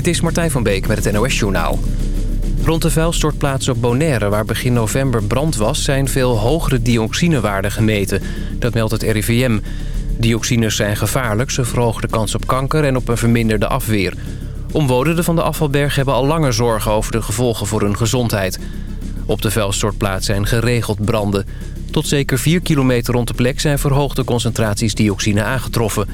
Dit is Martijn van Beek met het NOS-journaal. Rond de vuilstortplaats op Bonaire, waar begin november brand was... zijn veel hogere dioxinewaarden gemeten. Dat meldt het RIVM. Dioxines zijn gevaarlijk, ze verhogen de kans op kanker... en op een verminderde afweer. Omwonenden van de afvalberg hebben al langer zorgen... over de gevolgen voor hun gezondheid. Op de vuilstortplaats zijn geregeld branden. Tot zeker 4 kilometer rond de plek zijn verhoogde concentraties dioxine aangetroffen...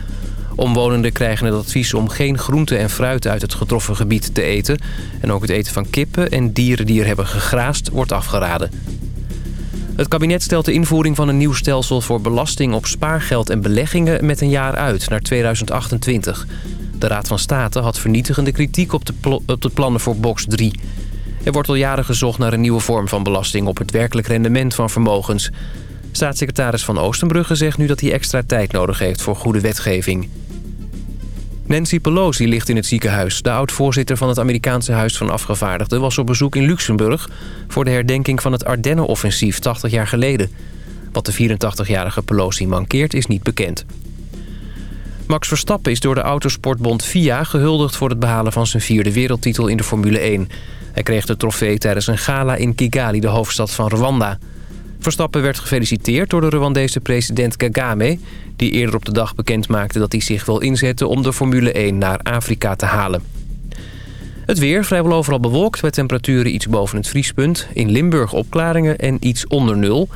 Omwonenden krijgen het advies om geen groente en fruit uit het getroffen gebied te eten. En ook het eten van kippen en dieren die er hebben gegraast wordt afgeraden. Het kabinet stelt de invoering van een nieuw stelsel voor belasting op spaargeld en beleggingen met een jaar uit, naar 2028. De Raad van State had vernietigende kritiek op de, op de plannen voor box 3. Er wordt al jaren gezocht naar een nieuwe vorm van belasting op het werkelijk rendement van vermogens. Staatssecretaris Van Oostenbrugge zegt nu dat hij extra tijd nodig heeft voor goede wetgeving. Nancy Pelosi ligt in het ziekenhuis. De oud-voorzitter van het Amerikaanse Huis van Afgevaardigden... was op bezoek in Luxemburg voor de herdenking van het Ardennen-offensief 80 jaar geleden. Wat de 84-jarige Pelosi mankeert is niet bekend. Max Verstappen is door de autosportbond FIA gehuldigd... voor het behalen van zijn vierde wereldtitel in de Formule 1. Hij kreeg de trofee tijdens een gala in Kigali, de hoofdstad van Rwanda... Verstappen werd gefeliciteerd door de Rwandese president Kagame... die eerder op de dag bekend maakte dat hij zich wil inzetten... om de Formule 1 naar Afrika te halen. Het weer vrijwel overal bewolkt met temperaturen iets boven het vriespunt. In Limburg opklaringen en iets onder nul.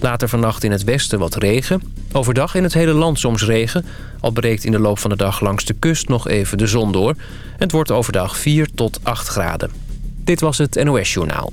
Later vannacht in het westen wat regen. Overdag in het hele land soms regen. Al breekt in de loop van de dag langs de kust nog even de zon door. Het wordt overdag 4 tot 8 graden. Dit was het NOS Journaal.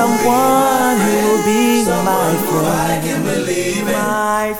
Someone who'll be my friend. My friend to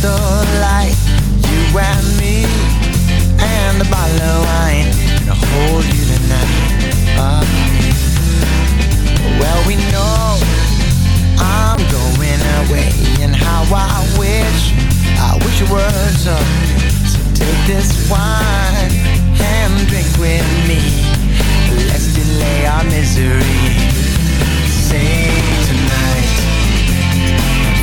candlelight You and me And a bottle wine. To hold you tonight. Uh, Well we know I'm going away And how I wish I wish it So take this wine And drink with me. Let's delay our misery. Say tonight,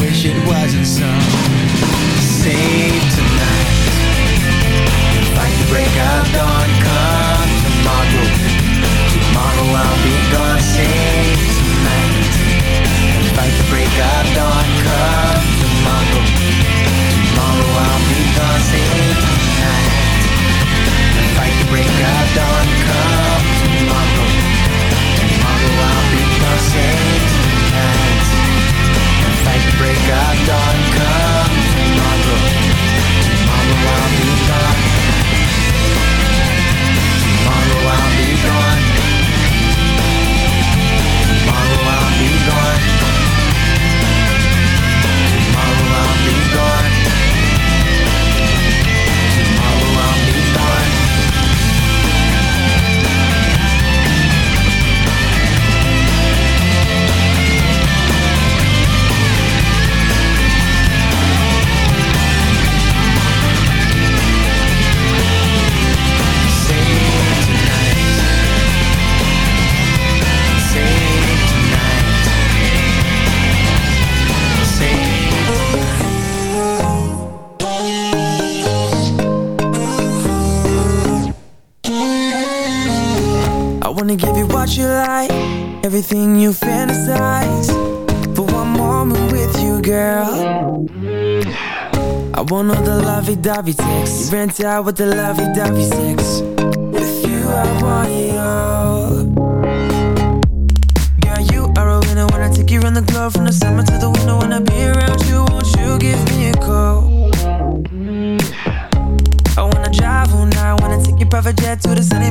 wish it wasn't so. Save tonight. Fight the break of dawn. Come tomorrow. Tomorrow I'll everything you fantasize. For one moment with you, girl. I want all the lovey-dovey sex. You rent out with the lovey-dovey sex. With you, I want it all. Girl, you are a winner I take you around the globe from the summer to the winter. I be around you, won't you give me a call? I wanna drive all night, wanna take your private jet to the sunny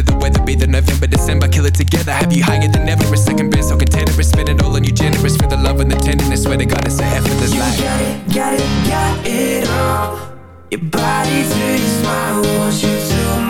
whether the weather be the November, December, kill it together. Have you higher than ever? A second best, so container, spend it all on you, generous for the love and the tenderness. Swear to God, it's a effortless life. Got it, got it, got it all. Your body to your smile, want you to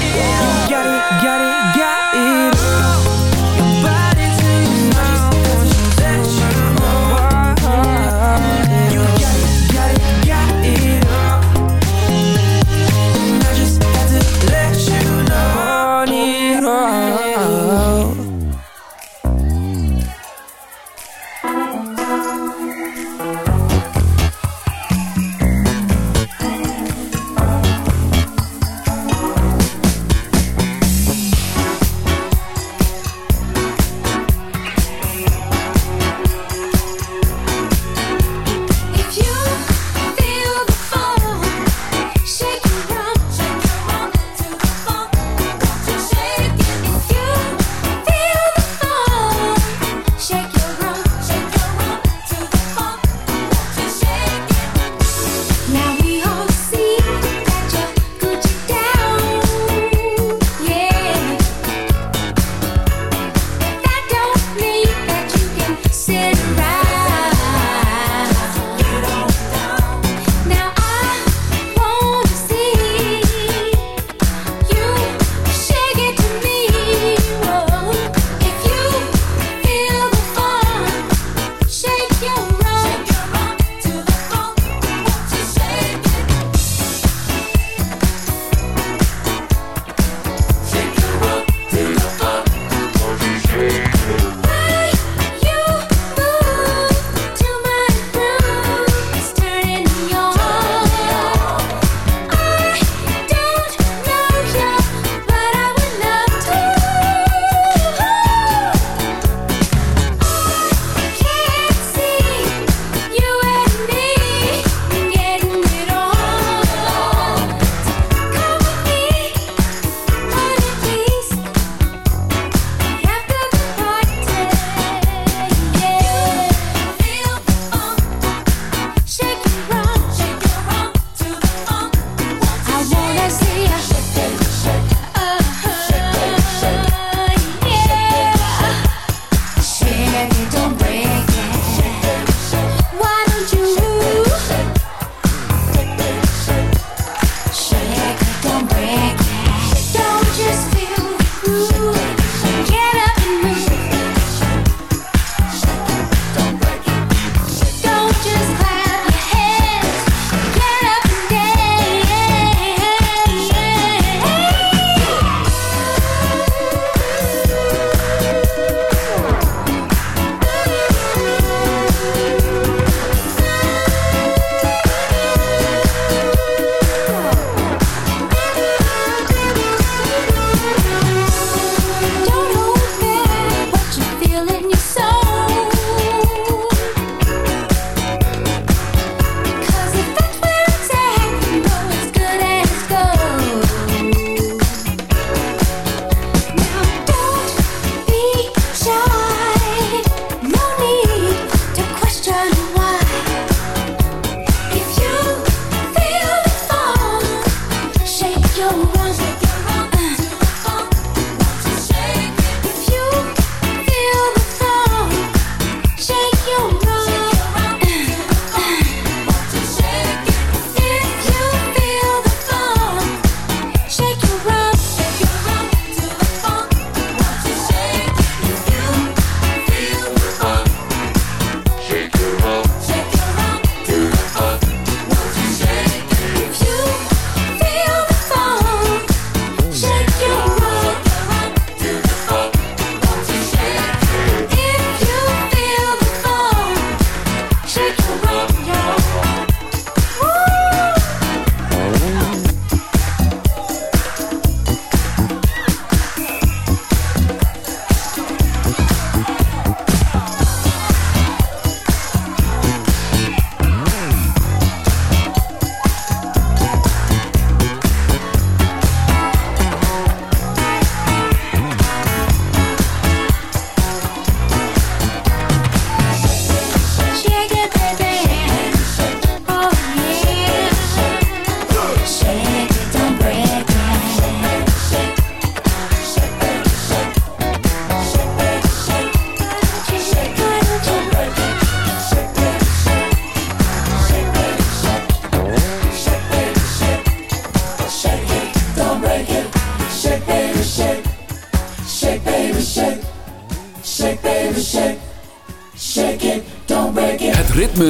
your way.